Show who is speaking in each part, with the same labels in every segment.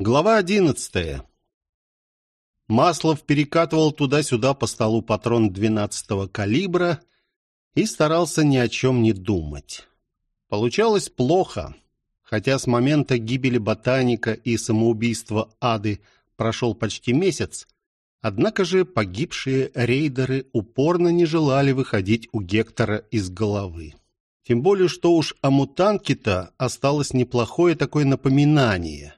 Speaker 1: Глава одиннадцатая. Маслов перекатывал туда-сюда по столу патрон двенадцатого калибра и старался ни о чем не думать. Получалось плохо, хотя с момента гибели ботаника и самоубийства Ады прошел почти месяц, однако же погибшие рейдеры упорно не желали выходить у Гектора из головы. Тем более, что уж о мутанке-то осталось неплохое такое напоминание –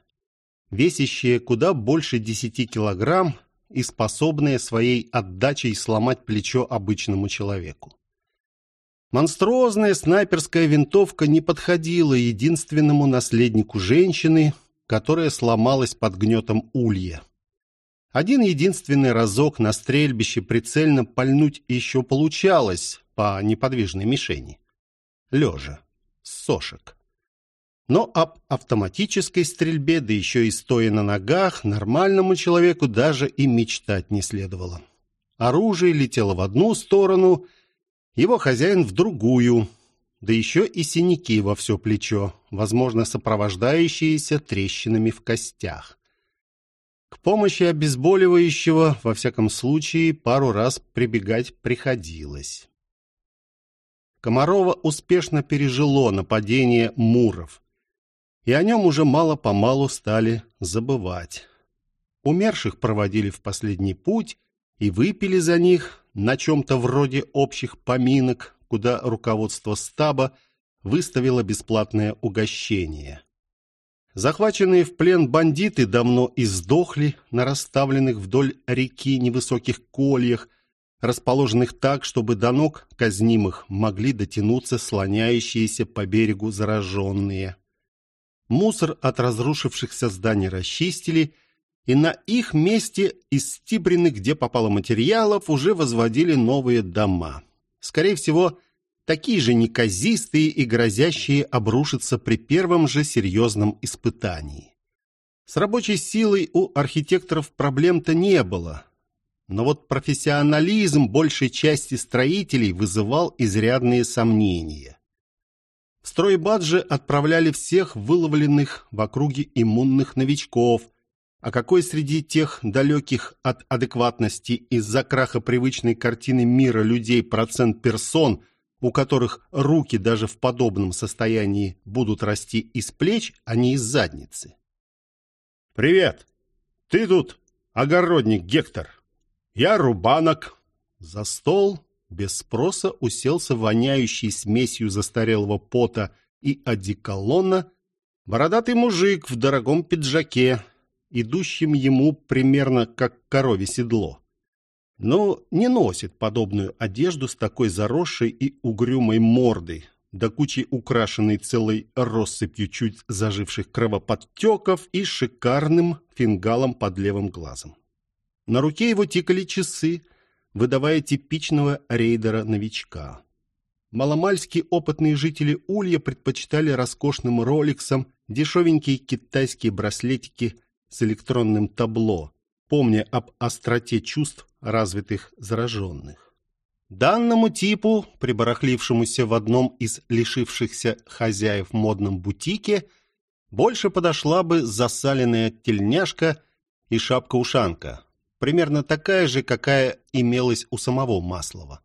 Speaker 1: весящее куда больше 10 килограмм и способное своей отдачей сломать плечо обычному человеку. Монструозная снайперская винтовка не подходила единственному наследнику женщины, которая сломалась под гнетом улья. Один единственный разок на стрельбище прицельно пальнуть еще получалось по неподвижной мишени. Лежа, с сошек. Но об автоматической стрельбе, да еще и стоя на ногах, нормальному человеку даже и мечтать не следовало. Оружие летело в одну сторону, его хозяин в другую, да еще и синяки во все плечо, возможно, сопровождающиеся трещинами в костях. К помощи обезболивающего, во всяком случае, пару раз прибегать приходилось. Комарова успешно пережило нападение муров и о нем уже мало-помалу стали забывать. Умерших проводили в последний путь и выпили за них на чем-то вроде общих поминок, куда руководство стаба выставило бесплатное угощение. Захваченные в плен бандиты давно издохли на расставленных вдоль реки невысоких кольях, расположенных так, чтобы до ног казнимых могли дотянуться слоняющиеся по берегу зараженные. Мусор от разрушившихся зданий расчистили, и на их месте из стибрины, где попало материалов, уже возводили новые дома. Скорее всего, такие же неказистые и грозящие обрушиться при первом же серьезном испытании. С рабочей силой у архитекторов проблем-то не было. Но вот профессионализм большей части строителей вызывал изрядные сомнения. В стройбадже отправляли всех выловленных в округе иммунных новичков, а какой среди тех далеких от адекватности из-за краха привычной картины мира людей процент персон, у которых руки даже в подобном состоянии будут расти из плеч, а не из задницы. «Привет! Ты тут огородник Гектор. Я Рубанок». За стол без спроса уселся воняющий смесью застарелого пота и одеколона бородатый мужик в дорогом пиджаке, идущем ему примерно как корове седло. Но не носит подобную одежду с такой заросшей и угрюмой мордой, до кучи украшенной целой россыпью чуть заживших кровоподтеков и шикарным фингалом под левым глазом. На руке его тикали часы, выдавая типичного рейдера-новичка. Маломальски опытные жители Улья предпочитали роскошным роликсам дешевенькие китайские браслетики с электронным табло, помня об остроте чувств развитых зараженных. Данному типу, прибарахлившемуся в одном из лишившихся хозяев модном бутике, больше подошла бы засаленная тельняшка и шапка-ушанка, примерно такая же, какая имелась у самого Маслова.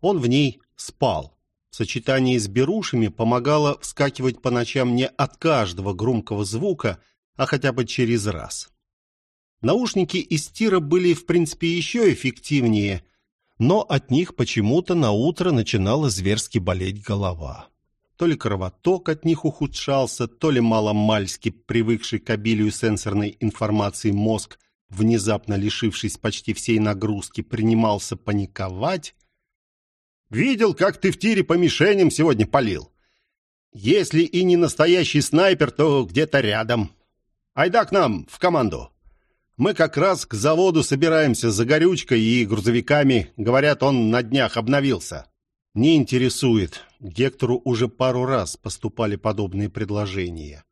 Speaker 1: Он в ней спал. В сочетании с берушами помогало вскакивать по ночам не от каждого громкого звука, а хотя бы через раз. Наушники из тира были, в принципе, еще эффективнее, но от них почему-то на утро начинала зверски болеть голова. То ли кровоток от них ухудшался, то ли маломальски привыкший к обилию сенсорной информации мозг внезапно лишившись почти всей нагрузки, принимался паниковать. «Видел, как ты в тире по мишеням сегодня палил. Если и не настоящий снайпер, то где-то рядом. Айда к нам, в команду. Мы как раз к заводу собираемся за горючкой и грузовиками. Говорят, он на днях обновился». «Не интересует. Гектору уже пару раз поступали подобные предложения.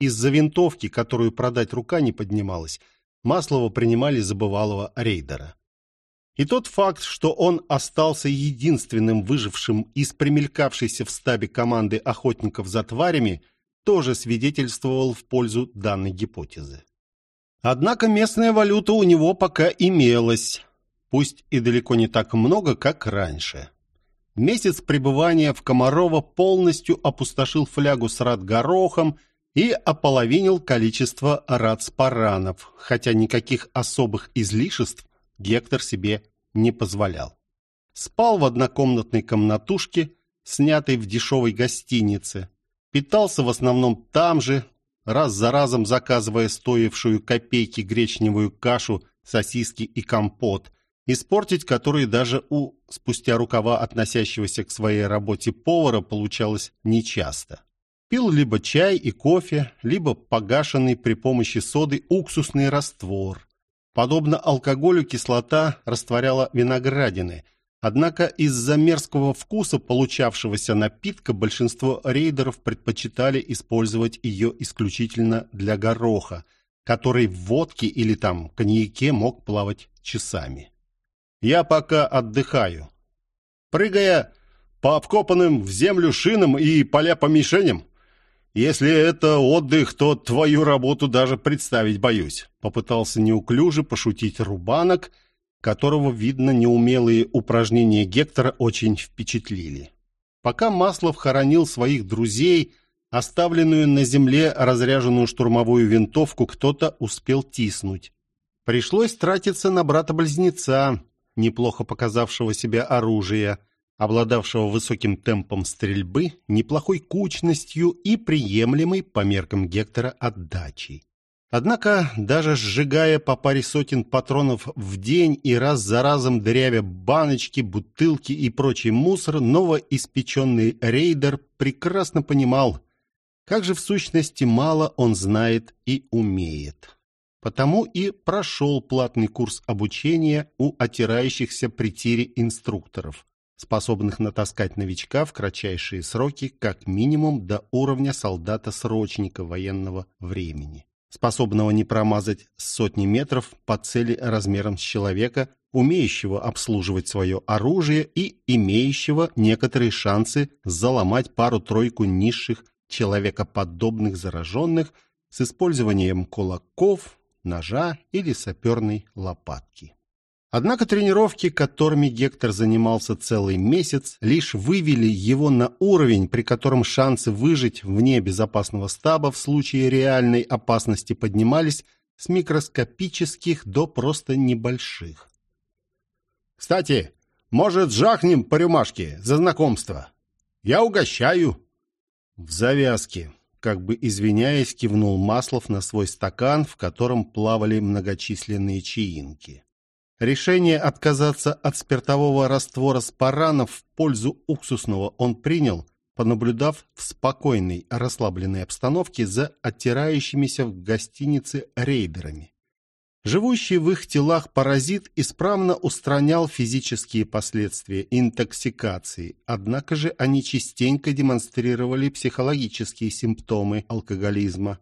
Speaker 1: Из-за винтовки, которую продать рука не поднималась, Маслова принимали за бывалого рейдера. И тот факт, что он остался единственным выжившим из примелькавшейся в стабе команды охотников за тварями, тоже свидетельствовал в пользу данной гипотезы. Однако местная валюта у него пока имелась, пусть и далеко не так много, как раньше. Месяц пребывания в Комарово полностью опустошил флягу с радгорохом и ополовинил количество рацпаранов, хотя никаких особых излишеств Гектор себе не позволял. Спал в однокомнатной комнатушке, снятой в дешевой гостинице. Питался в основном там же, раз за разом заказывая стоившую копейки гречневую кашу, сосиски и компот, испортить которые даже у спустя рукава относящегося к своей работе повара получалось нечасто. Пил либо чай и кофе, либо погашенный при помощи соды уксусный раствор. Подобно алкоголю кислота растворяла виноградины – Однако из-за мерзкого вкуса получавшегося напитка большинство рейдеров предпочитали использовать ее исключительно для гороха, который в водке или там коньяке мог плавать часами. Я пока отдыхаю. Прыгая по обкопанным в землю шинам и поля по мишеням, если это отдых, то твою работу даже представить боюсь. Попытался неуклюже пошутить Рубанок – которого, видно, неумелые упражнения Гектора очень впечатлили. Пока Маслов хоронил своих друзей, оставленную на земле разряженную штурмовую винтовку кто-то успел тиснуть. Пришлось тратиться на брата-близнеца, неплохо показавшего себя оружия, обладавшего высоким темпом стрельбы, неплохой кучностью и приемлемой по меркам Гектора отдачей. Однако, даже сжигая по паре сотен патронов в день и раз за разом дырявя баночки, бутылки и прочий мусор, новоиспеченный рейдер прекрасно понимал, как же в сущности мало он знает и умеет. Потому и прошел платный курс обучения у отирающихся при тире инструкторов, способных натаскать новичка в кратчайшие сроки как минимум до уровня солдата-срочника военного времени способного не промазать сотни метров по цели размером с человека, умеющего обслуживать свое оружие и имеющего некоторые шансы заломать пару-тройку низших человекоподобных зараженных с использованием кулаков, ножа или саперной лопатки. Однако тренировки, которыми Гектор занимался целый месяц, лишь вывели его на уровень, при котором шансы выжить вне безопасного стаба в случае реальной опасности поднимались с микроскопических до просто небольших. «Кстати, может, жахнем по рюмашке за знакомство? Я угощаю!» В завязке, как бы извиняясь, кивнул Маслов на свой стакан, в котором плавали многочисленные чаинки. Решение отказаться от спиртового раствора спаранов в пользу уксусного он принял, понаблюдав в спокойной, расслабленной обстановке за оттирающимися в гостинице рейдерами. Живущий в их телах паразит исправно устранял физические последствия интоксикации, однако же они частенько демонстрировали психологические симптомы алкоголизма.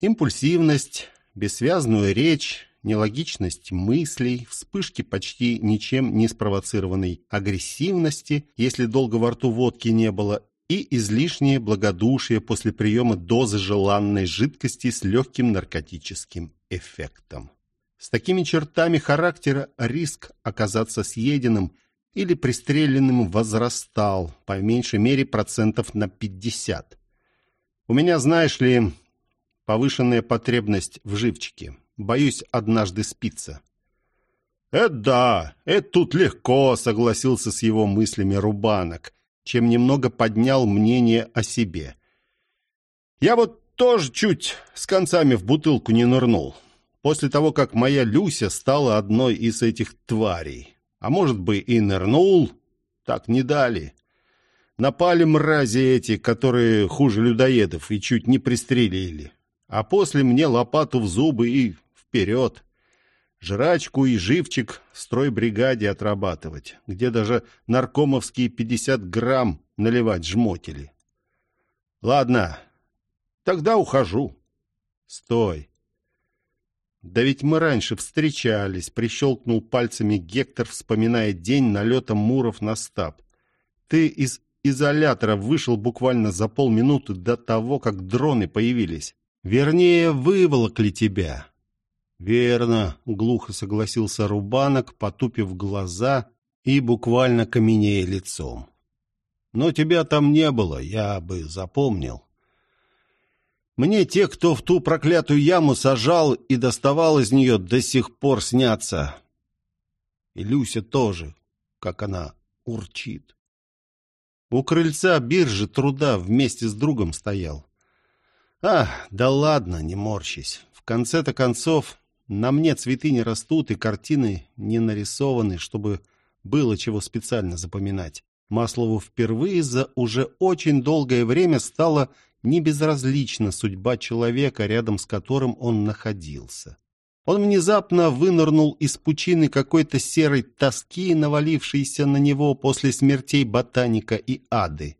Speaker 1: Импульсивность, бессвязную речь, нелогичность мыслей, вспышки почти ничем не спровоцированной агрессивности, если долго во рту водки не было, и излишнее благодушие после приема дозы желанной жидкости с легким наркотическим эффектом. С такими чертами характера риск оказаться съеденным или пристреленным возрастал, по меньшей мере процентов на 50. У меня, знаешь ли, повышенная потребность в живчике. Боюсь однажды спиться. «Это да, это тут легко», — согласился с его мыслями Рубанок, чем немного поднял мнение о себе. «Я вот тоже чуть с концами в бутылку не нырнул. После того, как моя Люся стала одной из этих тварей. А может бы и нырнул, так не дали. Напали мрази эти, которые хуже людоедов, и чуть не пристрелили. А после мне лопату в зубы и вперед. Жрачку и живчик стройбригаде отрабатывать, где даже наркомовские 50 грамм наливать жмотили. Ладно, тогда ухожу. Стой. Да ведь мы раньше встречались, прищелкнул пальцами Гектор, вспоминая день налета Муров на стаб. Ты из изолятора вышел буквально за полминуты до того, как дроны появились. Вернее, выволокли тебя. Верно, глухо согласился Рубанок, потупив глаза и буквально каменея лицом. Но тебя там не было, я бы запомнил. Мне те, кто в ту проклятую яму сажал и доставал из нее, до сих пор снятся. И Люся тоже, как она урчит. У крыльца биржи труда вместе с другом стоял. А, да ладно, не морщись. В конце-то концов, на мне цветы не растут, и картины не нарисованы, чтобы было чего специально запоминать. Маслову впервые за уже очень долгое время стало не безразлична судьба человека, рядом с которым он находился. Он внезапно вынырнул из пучины какой-то серой тоски, навалившейся на него после смертей ботаника и ады.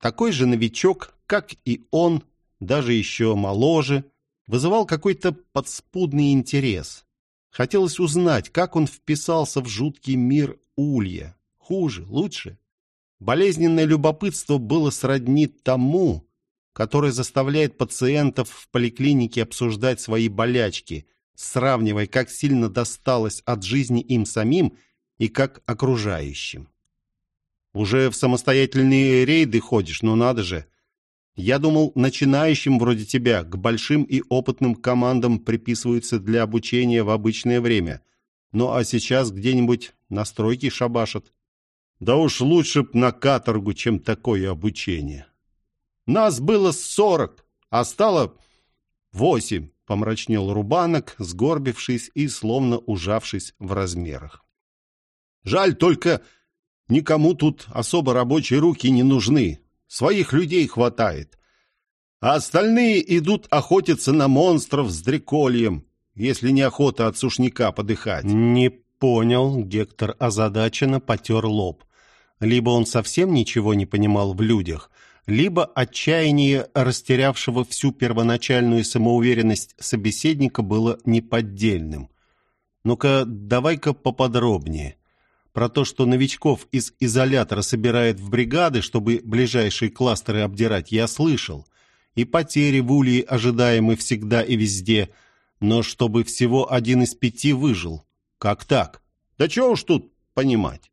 Speaker 1: Такой же новичок, как и он, даже еще моложе, вызывал какой-то подспудный интерес. Хотелось узнать, как он вписался в жуткий мир Улья. Хуже, лучше? Болезненное любопытство было сродни тому, который заставляет пациентов в поликлинике обсуждать свои болячки, сравнивая, как сильно досталось от жизни им самим и как окружающим. Уже в самостоятельные рейды ходишь, но надо же. Я думал, начинающим вроде тебя к большим и опытным командам приписываются для обучения в обычное время. Ну а сейчас где-нибудь на стройке шабашат. Да уж лучше б на каторгу, чем такое обучение. Нас было сорок, а стало восемь, помрачнел Рубанок, сгорбившись и словно ужавшись в размерах. Жаль только, никому тут особо рабочие руки не нужны. Своих людей хватает. А остальные идут охотиться на монстров с дрекольем, если не охота от сушняка подыхать.
Speaker 2: Не понял, Гектор озадаченно потер лоб. Либо он совсем ничего не понимал в людях, либо отчаяние растерявшего всю первоначальную самоуверенность собеседника было неподдельным. Ну-ка, давай-ка поподробнее. Про то, что новичков из изолятора собирают в бригады, чтобы ближайшие кластеры обдирать, я слышал. И потери в Улье ожидаемы всегда и везде, но чтобы всего один из пяти выжил. Как так?
Speaker 1: Да чего уж тут понимать.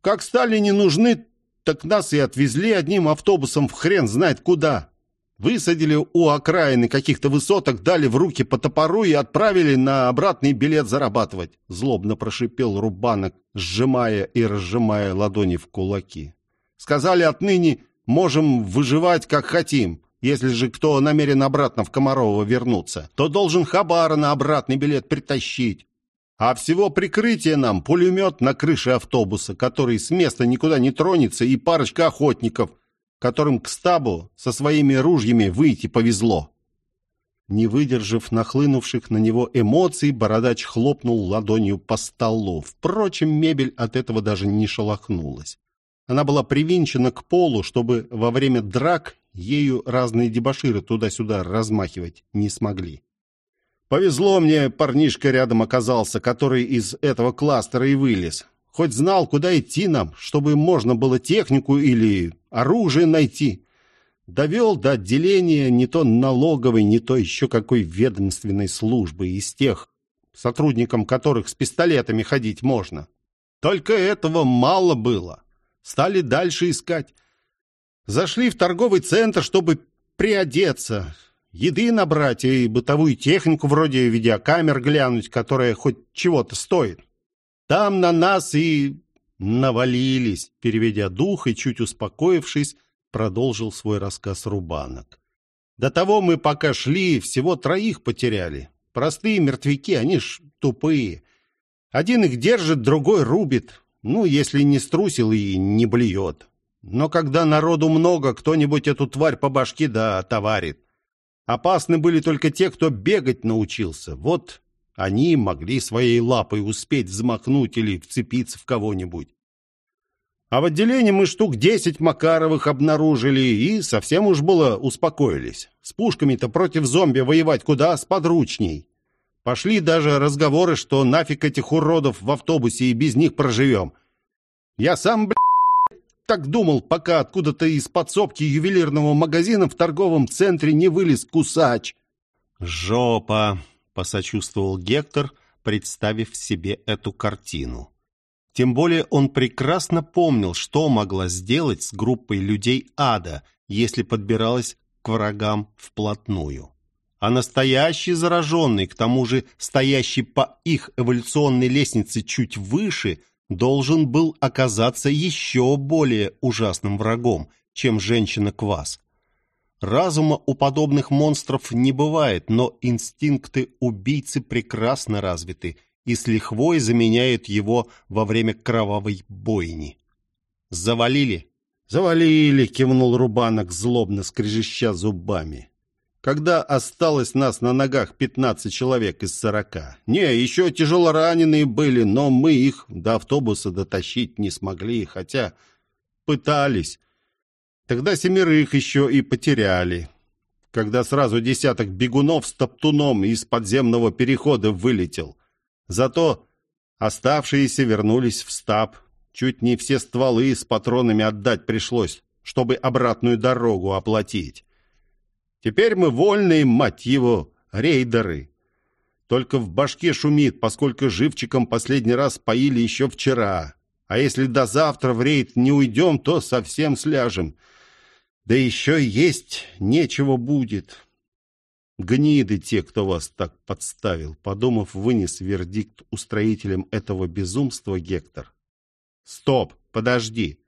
Speaker 1: Как стали не нужны, так нас и отвезли одним автобусом в хрен знает куда. Высадили у окраины каких-то высоток, дали в руки по топору и отправили на обратный билет зарабатывать. Злобно прошипел Рубанок, сжимая и разжимая ладони в кулаки. Сказали, отныне можем выживать как хотим. Если же кто намерен обратно в Комарово вернуться, то должен хабара на обратный билет притащить. А всего прикрытие нам пулемет на крыше автобуса, который с места никуда не тронется, и парочка охотников, которым к стабу со своими ружьями выйти повезло. Не выдержав нахлынувших на него эмоций, бородач хлопнул ладонью по столу. Впрочем, мебель от этого даже не шелохнулась. Она была привинчена к полу, чтобы во время драк ею разные дебоширы туда-сюда размахивать не смогли. Повезло мне, парнишка рядом оказался, который из этого кластера и вылез. Хоть знал, куда идти нам, чтобы можно было технику или оружие найти. Довел до отделения не то налоговой, не то еще какой ведомственной службы из тех, сотрудникам которых с пистолетами ходить можно. Только этого мало было. Стали дальше искать. Зашли в торговый центр, чтобы приодеться еды набрать и бытовую технику вроде видеокамер глянуть, которая хоть чего-то стоит. Там на нас и навалились, переведя дух и чуть успокоившись, продолжил свой рассказ Рубанок. До того мы пока шли, всего троих потеряли. Простые мертвяки, они ж тупые. Один их держит, другой рубит. Ну, если не струсил и не блюет. Но когда народу много, кто-нибудь эту тварь по башке да товарит. Опасны были только те, кто бегать научился. Вот они могли своей лапой успеть взмахнуть или вцепиться в кого-нибудь. А в отделении мы штук десять Макаровых обнаружили и совсем уж было успокоились. С пушками-то против зомби воевать куда сподручней. Пошли даже разговоры, что нафиг этих уродов в автобусе и без них проживем. Я сам, блядь, так думал, пока откуда-то из подсобки ювелирного магазина в торговом центре не вылез кусач.
Speaker 2: «Жопа!» — посочувствовал Гектор, представив себе эту картину. Тем более он прекрасно помнил, что могла сделать с группой людей ада, если подбиралась к врагам вплотную. А настоящий зараженный, к тому же стоящий по их эволюционной лестнице чуть выше, должен был оказаться еще более ужасным врагом, чем женщина-квас. Разума у подобных монстров не бывает, но инстинкты убийцы прекрасно развиты и с лихвой заменяют его во время кровавой бойни. «Завалили?»
Speaker 1: «Завалили!» — кивнул Рубанок, злобно скрежеща зубами. «Когда осталось нас на ногах пятнадцать человек из сорока? Не, еще тяжело раненые были, но мы их до автобуса дотащить не смогли, хотя пытались. Тогда семерых еще и потеряли. Когда сразу десяток бегунов с топтуном из подземного перехода вылетел. Зато оставшиеся вернулись в стаб. Чуть не все стволы с патронами отдать пришлось, чтобы обратную дорогу оплатить. Теперь мы вольные, мать его, рейдеры. Только в башке шумит, поскольку живчиком последний раз поили еще вчера. А если до завтра в рейд не уйдем, то совсем сляжем. Да еще есть нечего будет. Гниды те, кто вас так подставил, подумав, вынес вердикт устроителям этого безумства Гектор. Стоп, подожди.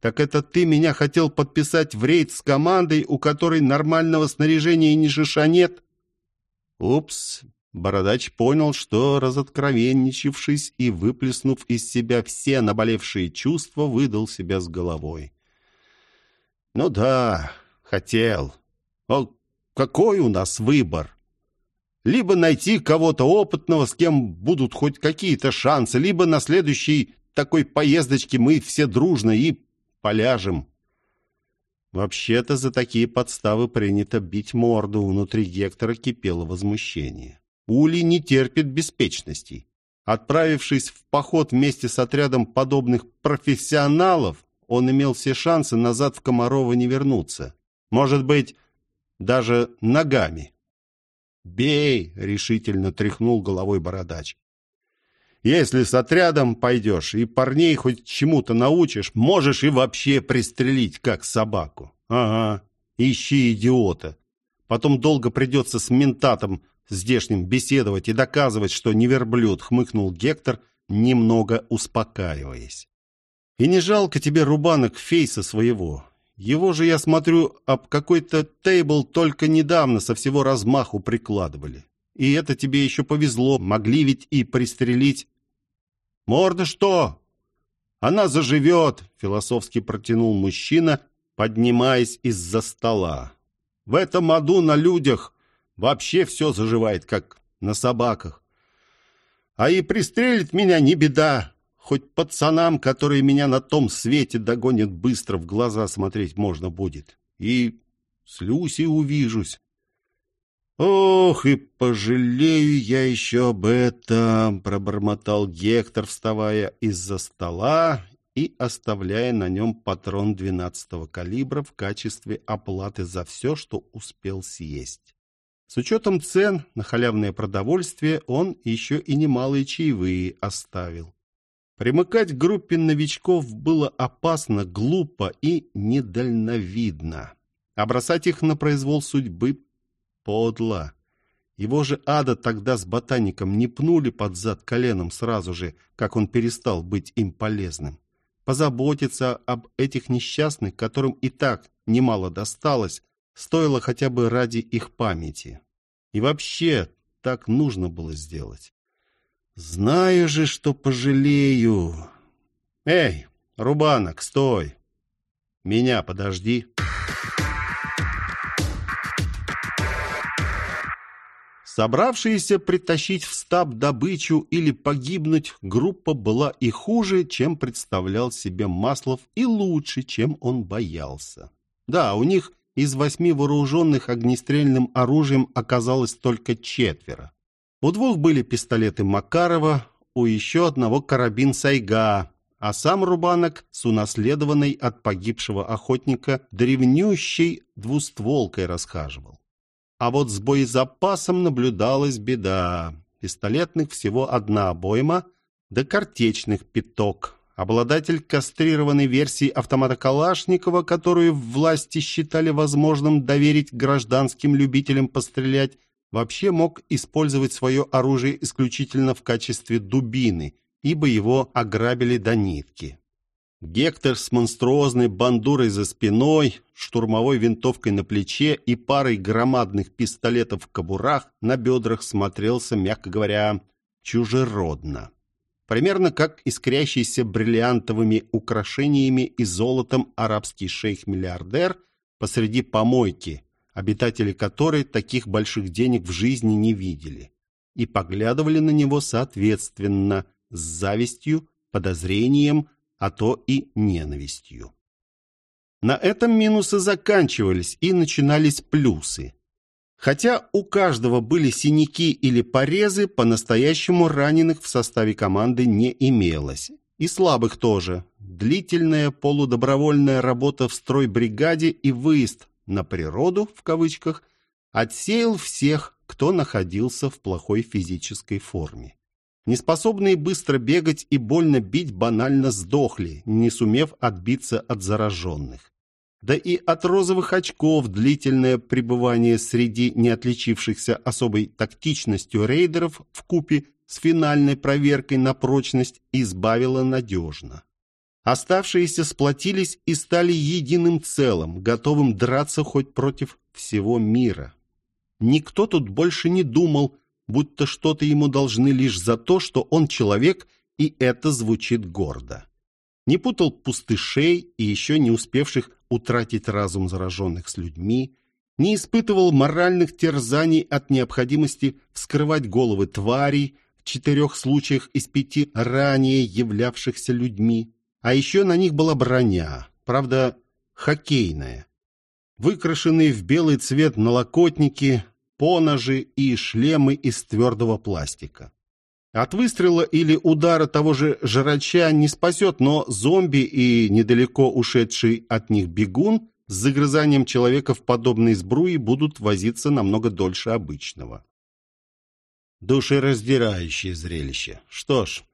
Speaker 1: Так это ты меня хотел подписать в рейд с командой, у которой нормального снаряжения ни шиша нет? Упс, Бородач понял, что, разоткровенничавшись и выплеснув из себя все наболевшие чувства, выдал себя с головой. Ну да, хотел. А какой у нас выбор? Либо найти кого-то опытного, с кем будут хоть какие-то шансы, либо на следующей такой поездочке мы все дружно и поляжем. Вообще-то за такие подставы принято бить морду. Внутри Гектора кипело возмущение. Ули не терпит беспечностей. Отправившись в поход вместе с отрядом подобных профессионалов, он имел все шансы назад в Комарова не вернуться. Может быть, даже ногами. «Бей!» — решительно тряхнул головой бородач. «Если с отрядом пойдешь и парней хоть чему-то научишь, можешь и вообще пристрелить, как собаку. Ага, ищи идиота. Потом долго придется с ментатом здешним беседовать и доказывать, что не верблюд», — хмыкнул Гектор, немного успокаиваясь. И не жалко тебе рубанок фейса своего. Его же, я смотрю, об какой-то тейбл только недавно со всего размаху прикладывали. И это тебе еще повезло, могли ведь и пристрелить. Морда что? Она заживет, философски протянул мужчина, поднимаясь из-за стола. В этом аду на людях вообще все заживает, как на собаках. А и пристрелит меня не беда. Хоть пацанам, которые меня на том свете догонят быстро, в глаза смотреть можно будет. И с Люси увижусь. «Ох, и пожалею я еще об этом!» — пробормотал Гектор, вставая из-за стола и оставляя на нем патрон двенадцатого калибра в качестве оплаты за все, что успел съесть. С учетом цен на халявное продовольствие он еще и немалые чаевые оставил. Примыкать к группе новичков было опасно, глупо и недальновидно. А бросать их на произвол судьбы подло. Его же ада тогда с ботаником не пнули под зад коленом сразу же, как он перестал быть им полезным. Позаботиться об этих несчастных, которым и так немало досталось, стоило хотя бы ради их памяти. И вообще так нужно было сделать. Знаю же, что пожалею. Эй, Рубанок, стой. Меня подожди. Собравшиеся притащить в стаб добычу или погибнуть, группа была и хуже, чем представлял себе Маслов, и лучше, чем он боялся. Да, у них из восьми вооруженных огнестрельным оружием оказалось только четверо. У двух были пистолеты Макарова, у еще одного карабин Сайга, а сам Рубанок с унаследованной от погибшего охотника древнющей двустволкой расхаживал. А вот с боезапасом наблюдалась беда. Пистолетных всего одна обойма, да картечных пяток. Обладатель кастрированной версии автомата Калашникова, которую власти считали возможным доверить гражданским любителям пострелять, вообще мог использовать свое оружие исключительно в качестве дубины, ибо его ограбили до нитки. Гектор с монструозной бандурой за спиной, штурмовой винтовкой на плече и парой громадных пистолетов в кобурах на бедрах смотрелся, мягко говоря, чужеродно. Примерно как искрящийся бриллиантовыми украшениями и золотом арабский шейх-миллиардер посреди помойки, обитатели которой таких больших денег в жизни не видели, и поглядывали на него соответственно, с завистью, подозрением, а то и ненавистью. На этом минусы заканчивались и начинались плюсы. Хотя у каждого были синяки или порезы, по-настоящему раненых в составе команды не имелось. И слабых тоже. Длительная полудобровольная работа в стройбригаде и выезд на природу, в кавычках, отсеял всех, кто находился в плохой физической форме. Неспособные быстро бегать и больно бить банально сдохли, не сумев отбиться от зараженных. Да и от розовых очков длительное пребывание среди не отличившихся особой тактичностью рейдеров в купе с финальной проверкой на прочность избавило надежно. Оставшиеся сплотились и стали единым целым, готовым драться хоть против всего мира. Никто тут больше не думал, будто что-то ему должны лишь за то, что он человек, и это звучит гордо. Не путал пустышей и еще не успевших утратить разум зараженных с людьми, не испытывал моральных терзаний от необходимости вскрывать головы тварей, в четырех случаях из пяти ранее являвшихся людьми. А еще на них была броня, правда, хоккейная. Выкрашенные в белый цвет налокотники, поножи и шлемы из твердого пластика. От выстрела или удара того же жрача не спасет, но зомби и недалеко ушедший от них бегун с загрызанием человека в подобной сбруи будут возиться намного дольше обычного. Душераздирающее зрелище. Что ж,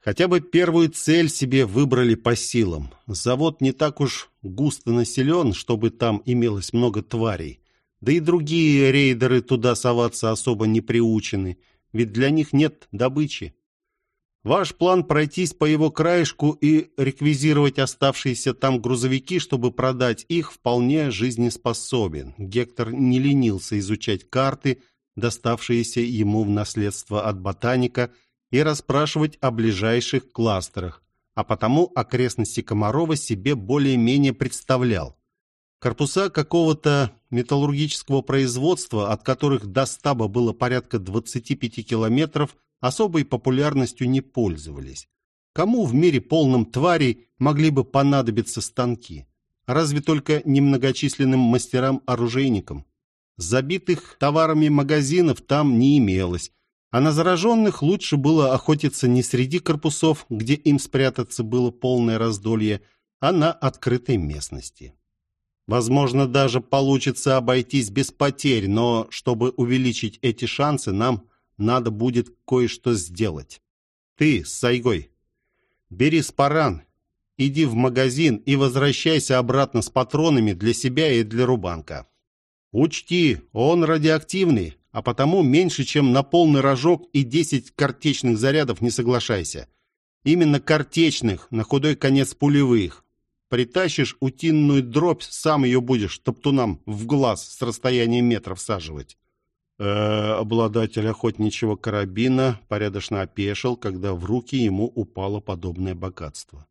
Speaker 1: хотя бы первую цель себе выбрали по силам. Завод не так уж густо населен, чтобы там имелось много тварей. Да и другие рейдеры туда соваться особо не приучены, ведь для них нет добычи. Ваш план пройтись по его краешку и реквизировать оставшиеся там грузовики, чтобы продать их, вполне жизнеспособен. Гектор не ленился изучать карты, доставшиеся ему в наследство от ботаника, и расспрашивать о ближайших кластерах, а потому окрестности Комарова себе более-менее представлял. Корпуса какого-то металлургического производства, от которых до стаба было порядка 25 километров, особой популярностью не пользовались. Кому в мире полном тварей могли бы понадобиться станки? Разве только немногочисленным мастерам-оружейникам. Забитых товарами магазинов там не имелось, а на зараженных лучше было охотиться не среди корпусов, где им спрятаться было полное раздолье, а на открытой местности. Возможно, даже получится обойтись без потерь, но чтобы увеличить эти шансы, нам надо будет кое-что сделать. Ты с Сайгой, бери спаран, иди в магазин и возвращайся обратно с патронами для себя и для Рубанка. Учти, он радиоактивный, а потому меньше, чем на полный рожок и 10 картечных зарядов не соглашайся. Именно картечных, на худой конец пулевых. Притащишь утиную дробь, сам ее будешь топтунам в глаз с расстояния метра всаживать. Э, обладатель охотничьего карабина порядочно опешил, когда в руки ему упало подобное богатство.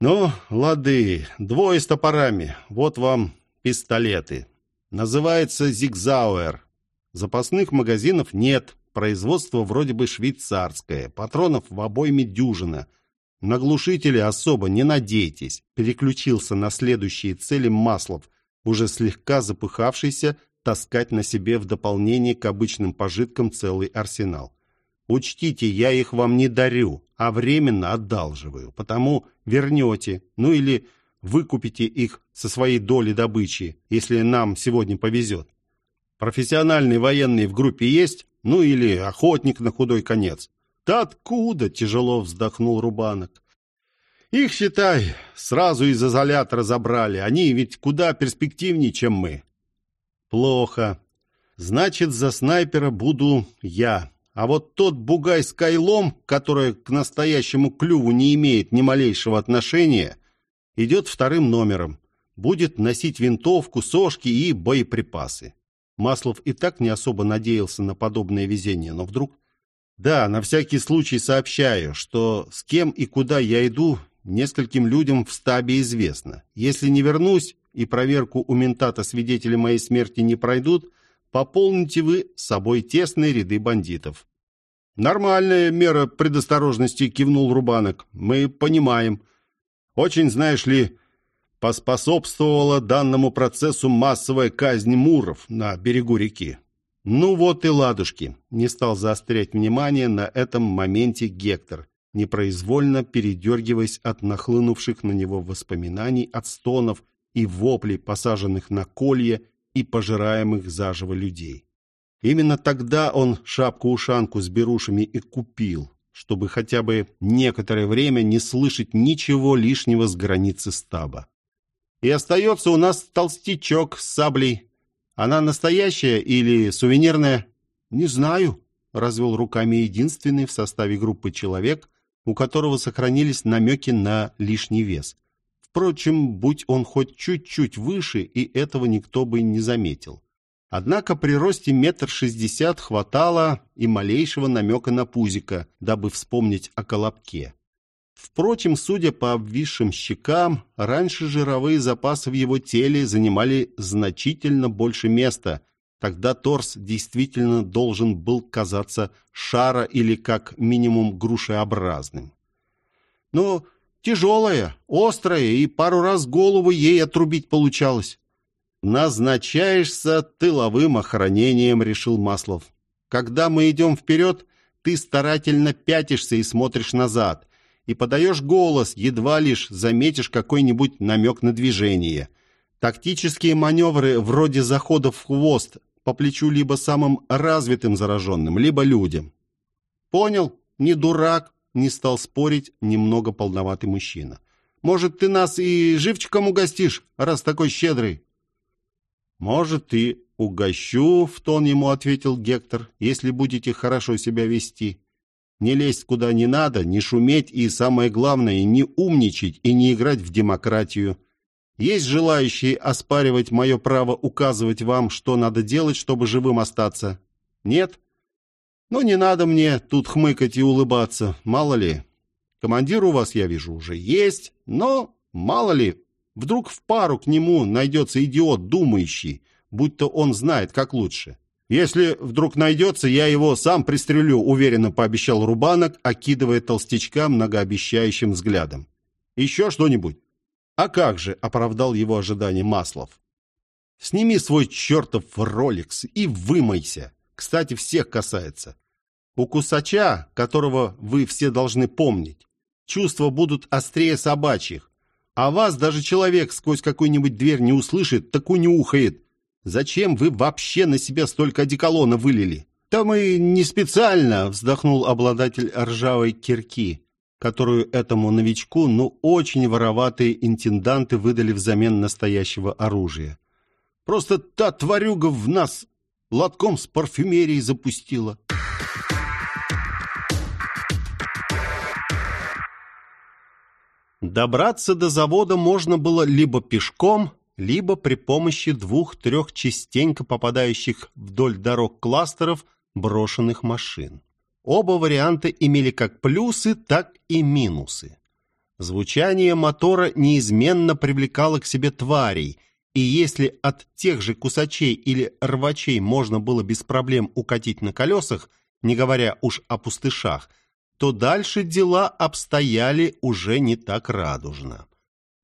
Speaker 1: «Ну, лады, двое с топорами, вот вам пистолеты. Называется «Зигзауэр». Запасных магазинов нет, производство вроде бы швейцарское, патронов в обойме дюжина — на глушители особо не надейтесь. Переключился на следующие цели Маслов, уже слегка запыхавшийся, таскать на себе в дополнение к обычным пожиткам целый арсенал. Учтите, я их вам не дарю, а временно одалживаю, потому вернете, ну или выкупите их со своей доли добычи, если нам сегодня повезет. Профессиональный военный в группе есть? Ну или охотник на худой конец? Да откуда? Тяжело вздохнул Рубанок. Их, считай, сразу из изолятора забрали. Они ведь куда перспективнее, чем мы. Плохо. Значит, за снайпера буду я. А вот тот бугай с кайлом, который к настоящему клюву не имеет ни малейшего отношения, идет вторым номером. Будет носить винтовку, сошки и боеприпасы. Маслов и так не особо надеялся на подобное везение, но вдруг... Да, на всякий случай сообщаю, что с кем и куда я иду, нескольким людям в стабе известно. Если не вернусь и проверку у ментата свидетели моей смерти не пройдут, пополните вы с собой тесные ряды бандитов. Нормальная мера предосторожности, кивнул Рубанок. Мы понимаем. Очень, знаешь ли, поспособствовала данному процессу массовая казнь муров на берегу реки. Ну вот и ладушки. Не стал заострять внимание на этом моменте Гектор, непроизвольно передергиваясь от нахлынувших на него воспоминаний, от стонов и воплей, посаженных на колье и пожираемых заживо людей. Именно тогда он шапку-ушанку с берушами и купил, чтобы хотя бы некоторое время не слышать ничего лишнего с границы стаба. И остается у нас толстячок с саблей. Она настоящая или сувенирная? Не знаю, развел руками единственный в составе группы человек, у которого сохранились намеки на лишний вес. Впрочем, будь он хоть чуть-чуть выше, и этого никто бы не заметил. Однако при росте метр шестьдесят хватало и малейшего намека на пузика, дабы вспомнить о колобке. Впрочем, судя по обвисшим щекам, раньше жировые запасы в его теле занимали значительно больше места. Тогда торс действительно должен был казаться шара или как минимум грушеобразным. Но Тяжелая, острая, и пару раз голову ей отрубить получалось. «Назначаешься тыловым охранением», — решил Маслов. «Когда мы идем вперед, ты старательно пятишься и смотришь назад, и подаешь голос, едва лишь заметишь какой-нибудь намек на движение. Тактические маневры вроде захода в хвост по плечу либо самым развитым зараженным, либо людям. Понял? Не дурак не стал спорить немного полноватый мужчина. «Может, ты нас и живчиком угостишь, раз такой щедрый?» «Может, и угощу», — в тон ему ответил Гектор, «если будете хорошо себя вести. Не лезть куда не надо, не шуметь и, самое главное, не умничать и не играть в демократию. Есть желающие оспаривать мое право указывать вам, что надо делать, чтобы живым остаться? Нет? Но не надо мне тут хмыкать и улыбаться, мало ли. Командир у вас, я вижу, уже есть, но мало ли, вдруг в пару к нему найдется идиот думающий, будь то он знает, как лучше. Если вдруг найдется, я его сам пристрелю, уверенно пообещал Рубанок, окидывая толстячка многообещающим взглядом. Еще что-нибудь? А как же, оправдал его ожидание Маслов. Сними свой чертов роликс и вымойся. Кстати, всех касается. У кусача, которого вы все должны помнить, чувства будут острее собачьих. А вас даже человек сквозь какую-нибудь дверь не услышит, так унюхает. Зачем вы вообще на себя столько одеколона вылили? Да мы не специально, вздохнул обладатель ржавой кирки, которую этому новичку, ну, очень вороватые интенданты выдали взамен настоящего оружия. Просто та тварюга в нас лотком с парфюмерией запустила. Добраться до завода можно было либо пешком, либо при помощи двух-трех частенько попадающих вдоль дорог кластеров брошенных машин. Оба варианта имели как плюсы, так и минусы. Звучание мотора неизменно привлекало к себе тварей, и если от тех же кусачей или рвачей можно было без проблем укатить на колесах, не говоря уж о пустышах, то дальше дела обстояли уже не так радужно.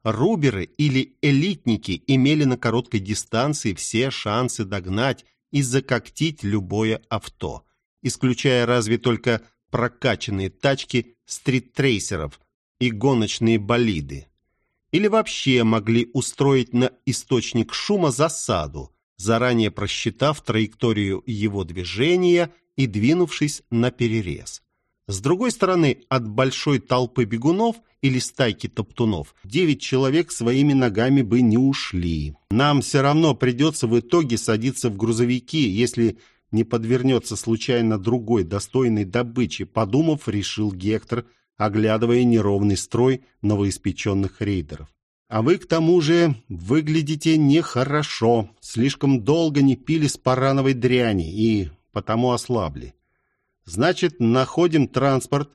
Speaker 1: Руберы или элитники имели на короткой дистанции все шансы догнать и закоктить любое авто, исключая разве только прокачанные тачки стрит-трейсеров и гоночные болиды. Или вообще могли устроить на источник шума засаду,
Speaker 2: заранее просчитав траекторию его движения и двинувшись на перерез. С другой стороны, от большой толпы бегунов или стайки топтунов девять человек своими ногами бы не ушли. Нам все равно придется в итоге садиться в грузовики, если не подвернется случайно другой достойной добычи, подумав, решил Гектор, оглядывая неровный строй новоиспеченных рейдеров. А вы, к тому же, выглядите нехорошо, слишком долго не пили спарановой дряни и потому ослабли. Значит, находим транспорт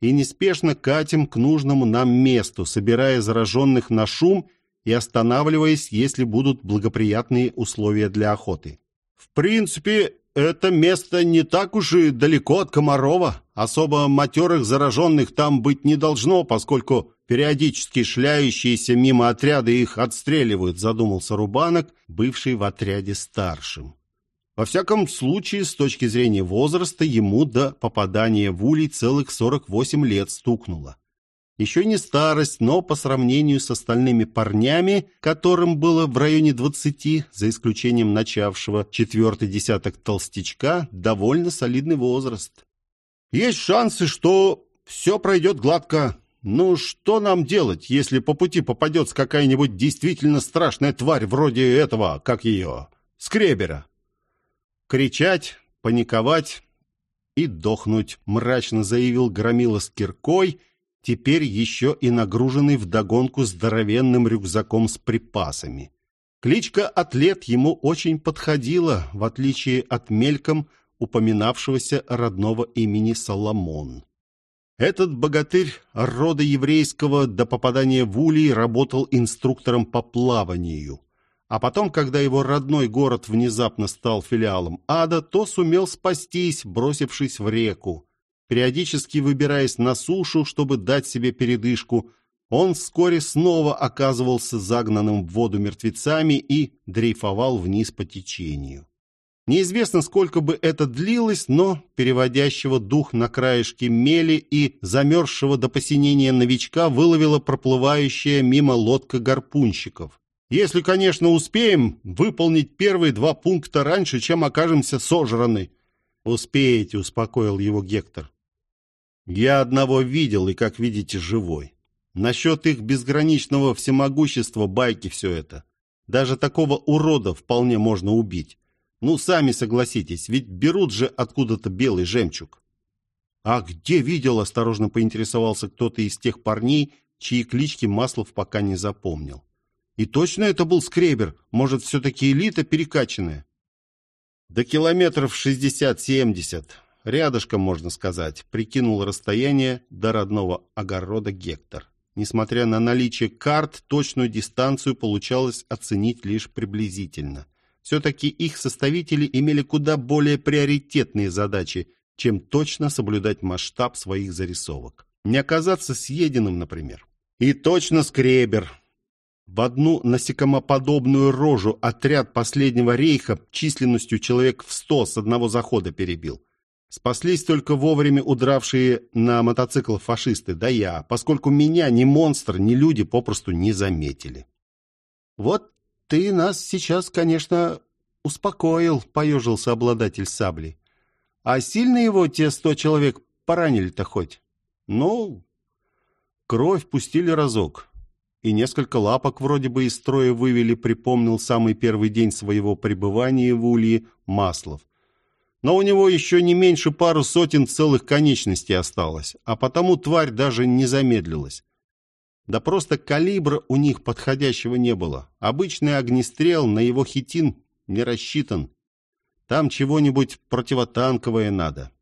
Speaker 2: и неспешно катим к нужному нам месту, собирая зараженных на шум и останавливаясь, если будут благоприятные условия для охоты. В принципе, это место не так уж и далеко от Комарова. Особо матерых зараженных там быть не должно, поскольку периодически шляющиеся мимо отряда их отстреливают, задумался Рубанок, бывший в отряде старшим. Во всяком случае, с точки зрения возраста, ему до попадания в улей целых 48 лет стукнуло. Еще не старость, но по сравнению с остальными парнями, которым было в районе 20, за исключением начавшего четвертый десяток толстячка, довольно солидный возраст. Есть шансы, что все пройдет гладко. Ну, что нам делать, если по пути попадется какая-нибудь действительно страшная тварь вроде этого, как ее, скребера? Кричать, паниковать и дохнуть, мрачно заявил Громила с киркой, теперь еще и нагруженный вдогонку здоровенным рюкзаком с припасами. Кличка «Атлет» ему очень подходила, в отличие от мельком упоминавшегося родного имени Соломон. Этот богатырь рода еврейского до попадания в Улей работал инструктором по плаванию. А потом, когда его родной город внезапно стал филиалом ада, то сумел спастись, бросившись в реку. Периодически выбираясь на сушу, чтобы дать себе передышку, он вскоре снова оказывался загнанным в воду мертвецами и дрейфовал вниз по течению. Неизвестно, сколько бы это длилось, но переводящего дух на краешке мели и замерзшего до посинения новичка выловила проплывающая мимо лодка гарпунщиков. Если, конечно, успеем выполнить первые два пункта раньше, чем окажемся сожраны. Успеете, успокоил его Гектор. Я одного видел и, как видите, живой. Насчет их безграничного всемогущества байки все это. Даже такого урода вполне можно убить. Ну, сами согласитесь, ведь берут же откуда-то белый жемчуг. А где видел, осторожно поинтересовался кто-то из тех парней, чьи клички Маслов пока не запомнил. И точно это был скребер? Может, все-таки элита перекачанная? До километров шестьдесят-семьдесят. Рядышком, можно сказать, прикинул расстояние до родного огорода гектар. Несмотря на наличие карт, точную дистанцию получалось оценить лишь приблизительно. Все-таки их составители имели куда более приоритетные задачи, чем точно соблюдать масштаб своих зарисовок. Не оказаться съеденным, например. И точно скребер. В одну насекомоподобную рожу отряд последнего рейха численностью человек в сто с одного захода перебил. Спаслись только вовремя удравшие на мотоциклах фашисты, да я, поскольку меня ни монстр, ни люди попросту не заметили. «Вот ты нас сейчас, конечно, успокоил», — поежился обладатель сабли. «А сильно его те сто человек поранили-то хоть?» «Ну, кровь пустили разок. И несколько лапок вроде бы из строя вывели, припомнил самый первый день своего пребывания в Улье Маслов. Но у него еще не меньше пару сотен целых конечностей осталось, а потому тварь даже не замедлилась. Да просто калибра у них подходящего не было. Обычный огнестрел на его хитин не рассчитан. Там чего-нибудь противотанковое надо.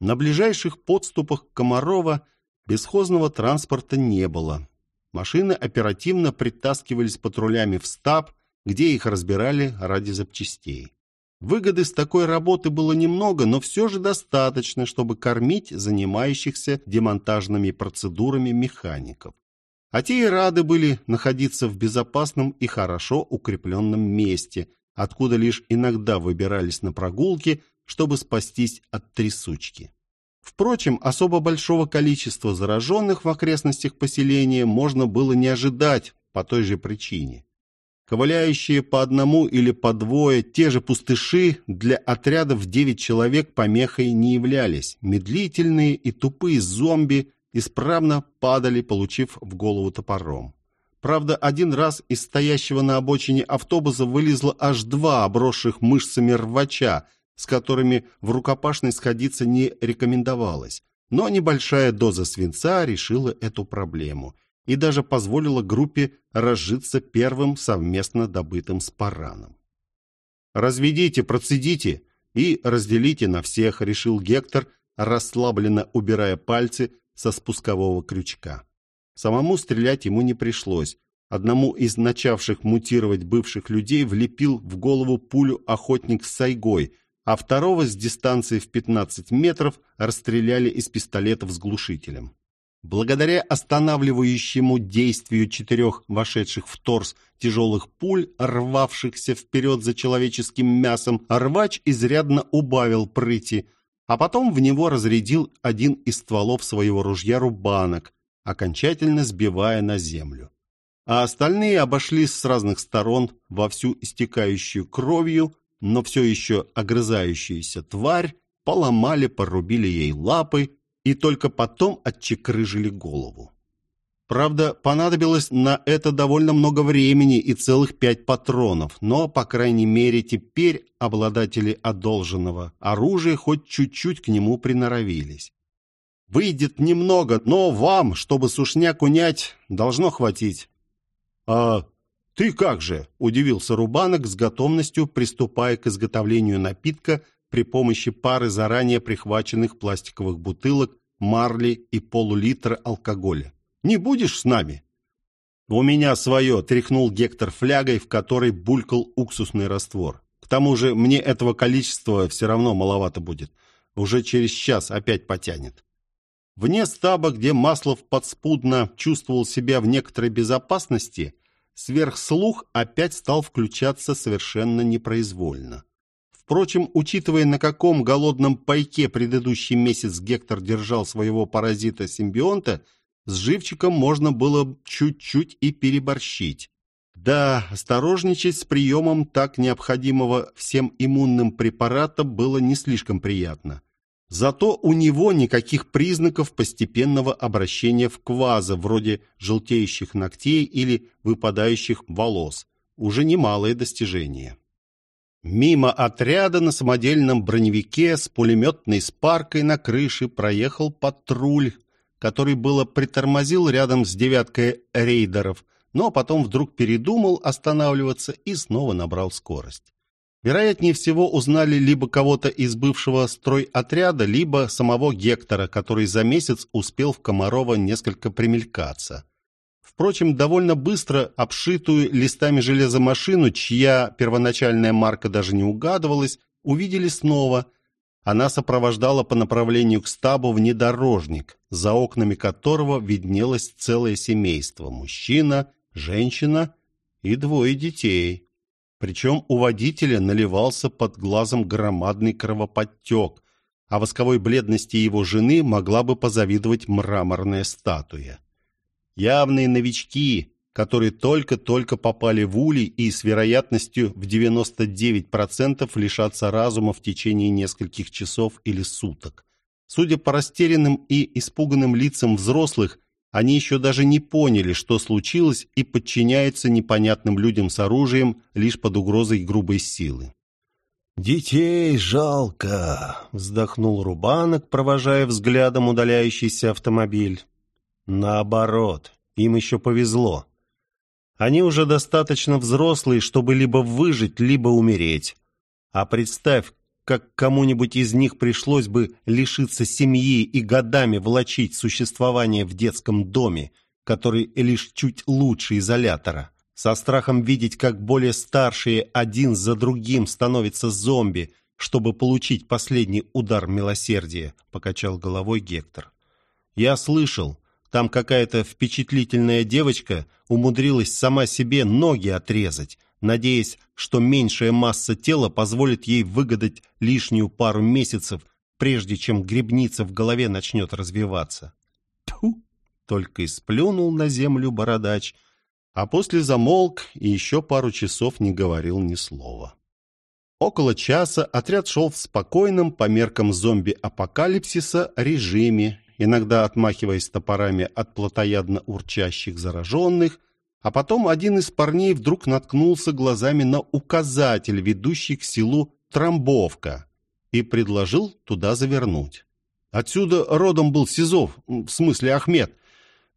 Speaker 2: На ближайших подступах Комарова бесхозного транспорта не было. Машины оперативно притаскивались патрулями в стаб, где их разбирали ради запчастей. Выгоды с такой работы было немного, но все же достаточно, чтобы кормить занимающихся демонтажными процедурами механиков. А те и рады были находиться в безопасном и хорошо укрепленном месте, откуда лишь иногда выбирались на прогулки, чтобы спастись от трясучки. Впрочем, особо большого количества зараженных в окрестностях поселения можно было не ожидать по той же причине.
Speaker 1: Ковыляющие по одному или по двое, те же пустыши, для отрядов в девять человек помехой не являлись. Медлительные и тупые зомби исправно падали, получив в голову топором. Правда, один раз из стоящего на обочине автобуса вылезло аж два обросших мышцами рвача, с которыми в рукопашной сходиться не рекомендовалось. Но небольшая доза свинца решила эту проблему и даже позволила группе разжиться первым совместно добытым спараном. «Разведите, процедите и разделите на всех», — решил Гектор, расслабленно убирая пальцы со спускового крючка. Самому стрелять ему не пришлось. Одному из начавших мутировать бывших людей влепил в голову пулю охотник с сайгой, а второго с дистанции в 15 метров расстреляли из пистолетов с глушителем. Благодаря останавливающему действию четырех вошедших в торс тяжелых пуль, рвавшихся вперед за человеческим мясом, рвач изрядно убавил прыти, а потом в него разрядил один из стволов своего ружья рубанок, окончательно сбивая на землю. А остальные обошли с разных сторон во всю истекающую кровью, но все еще огрызающуюся тварь, поломали, порубили ей лапы и только потом отчекрыжили голову. Правда, понадобилось на это довольно много времени и целых пять патронов, но, по крайней мере, теперь обладатели одолженного оружия хоть чуть-чуть к нему приноровились. Выйдет немного, но вам, чтобы сушняк унять, должно хватить. А ты как же? Удивился Рубанок с готовностью, приступая к изготовлению напитка при помощи пары заранее прихваченных пластиковых бутылок, марли и полулитра алкоголя. Не будешь с нами? У меня свое, тряхнул Гектор флягой, в которой булькал уксусный раствор. К тому же мне этого количества все равно маловато будет. Уже через час опять потянет. Вне стаба, где Маслов подспудно чувствовал себя в некоторой безопасности, сверхслух опять стал включаться совершенно непроизвольно. Впрочем, учитывая, на каком голодном пайке предыдущий месяц Гектор держал своего паразита-симбионта, с живчиком можно было чуть-чуть и переборщить. Да, осторожничать с приемом так необходимого всем иммунным препарата было не слишком приятно. Зато у него никаких признаков постепенного обращения в кваза, вроде желтеющих ногтей или выпадающих волос. Уже немалое достижение. Мимо отряда на самодельном броневике с пулеметной спаркой на крыше проехал патруль, который было притормозил рядом с девяткой рейдеров, но потом вдруг передумал останавливаться и снова набрал скорость. Вероятнее всего узнали либо кого-то из бывшего стройотряда, либо самого Гектора, который за месяц успел в Комарова несколько примелькаться. Впрочем, довольно быстро обшитую листами железа машину, чья первоначальная марка даже не угадывалась, увидели снова. Она сопровождала по направлению к стабу внедорожник, за окнами которого виднелось целое семейство – мужчина, женщина и двое детей. Причем у водителя наливался под глазом громадный кровоподтек, а восковой бледности его жены могла бы позавидовать мраморная статуя. Явные новички, которые только-только попали в улей и с вероятностью в 99% лишатся разума в течение нескольких часов или суток. Судя по растерянным и испуганным лицам взрослых, они еще даже не поняли, что случилось, и подчиняются непонятным людям с оружием лишь под угрозой грубой силы.
Speaker 2: «Детей жалко», — вздохнул Рубанок, провожая взглядом удаляющийся автомобиль. «Наоборот, им еще повезло. Они уже достаточно взрослые, чтобы либо выжить, либо умереть. А представь, как кому-нибудь из них пришлось бы лишиться семьи и годами влачить существование в детском доме, который лишь чуть лучше изолятора, со страхом видеть, как более старшие один за другим становятся зомби, чтобы получить последний удар милосердия, покачал головой Гектор. Я слышал, там какая-то впечатлительная девочка умудрилась сама себе ноги отрезать, надеясь, что меньшая масса тела позволит ей выгадать лишнюю пару месяцев, прежде чем грибница в голове начнет развиваться. Тьфу! Только и сплюнул на землю бородач,
Speaker 1: А после замолк и еще пару часов не говорил ни слова. Около часа отряд шел в спокойном, по меркам зомби-апокалипсиса, режиме, иногда отмахиваясь топорами от плотоядно урчащих зараженных, а потом один из парней вдруг наткнулся глазами на указатель, ведущий к селу Трамбовка, и предложил туда завернуть. Отсюда родом был Сизов, в смысле Ахмед.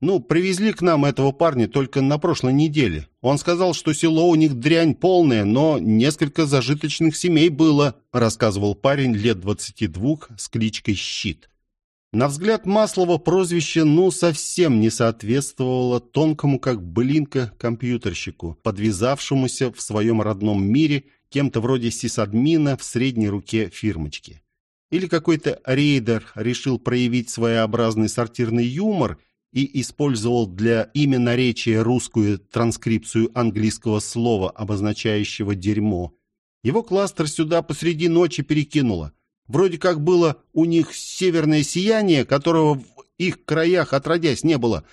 Speaker 1: Ну, привезли к нам этого парня только на прошлой неделе. Он сказал, что село у них дрянь полная, но несколько зажиточных семей было, рассказывал парень лет двадцати двух с кличкой Щит. На взгляд Маслова прозвище ну совсем не соответствовало тонкому как былинка компьютерщику, подвязавшемуся в своем родном мире кем-то вроде сисадмина в средней руке фирмочки. Или какой-то рейдер решил проявить своеобразный сортирный юмор и использовал для имя наречия русскую транскрипцию английского слова, обозначающего «дерьмо». Его кластер сюда посреди ночи перекинуло – Вроде как было у них северное сияние, которого в их краях отродясь не было,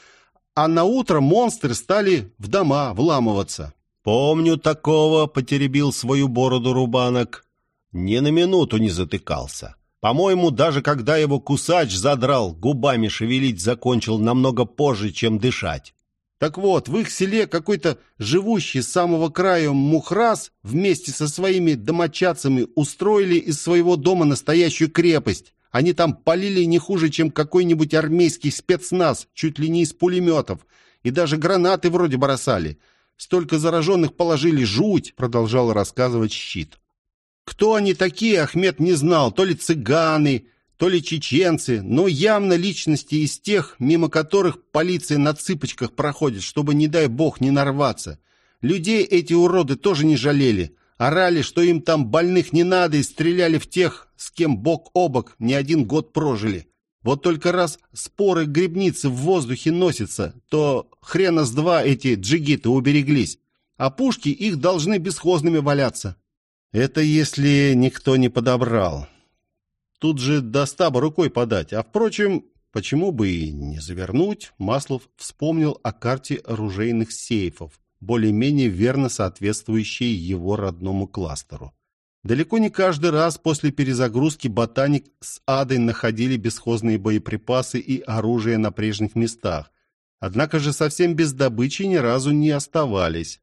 Speaker 1: а на утро монстры стали в дома вламываться.
Speaker 2: «Помню такого», — потеребил свою бороду рубанок. Ни на минуту не затыкался. По-моему, даже когда его кусач задрал, губами шевелить закончил намного позже, чем дышать.
Speaker 1: Так вот, в их селе какой-то живущий с самого края мухрас вместе со своими домочадцами устроили из своего дома настоящую крепость. Они там полили не хуже, чем какой-нибудь армейский спецназ, чуть ли не из пулеметов. И даже гранаты вроде бросали. Столько зараженных положили, жуть, продолжал рассказывать щит. Кто они такие, Ахмед не знал, то ли цыганы, то ли чеченцы, но явно личности из тех, мимо которых полиция на цыпочках проходит, чтобы, не дай бог, не нарваться. Людей эти уроды тоже не жалели. Орали, что им там больных не надо, и стреляли в тех, с кем бок о бок не один год прожили. Вот только раз споры грибницы в воздухе носятся, то хрена с два эти джигиты убереглись, а пушки их должны бесхозными валяться. Это если никто не подобрал. Тут же до стаба рукой подать. А, впрочем, почему бы и не завернуть? Маслов вспомнил о карте оружейных сейфов, более-менее верно соответствующей его родному кластеру. Далеко не каждый раз после перезагрузки ботаник с адой находили бесхозные боеприпасы и оружие на прежних местах. Однако же совсем без добычи ни разу не оставались.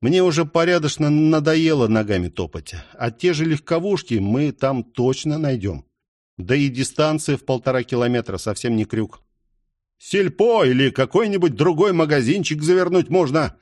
Speaker 1: Мне уже порядочно надоело ногами топать, а те же легковушки мы там точно найдем. Да и дистанция в полтора километра совсем не крюк. Сельпо или какой-нибудь другой магазинчик завернуть можно.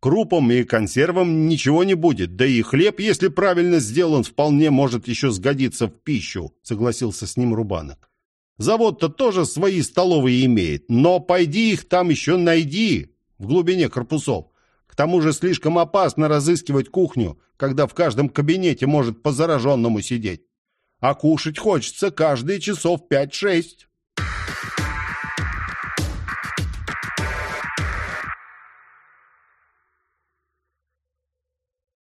Speaker 1: Крупам и консервам ничего не будет, да и хлеб, если правильно сделан, вполне может еще сгодиться в пищу, согласился с ним Рубанок. Завод-то тоже свои столовые имеет, но пойди их там еще найди в глубине корпусов. К тому же слишком опасно разыскивать кухню, когда в каждом кабинете может по зараженному сидеть а кушать хочется каждые часов пять-шесть.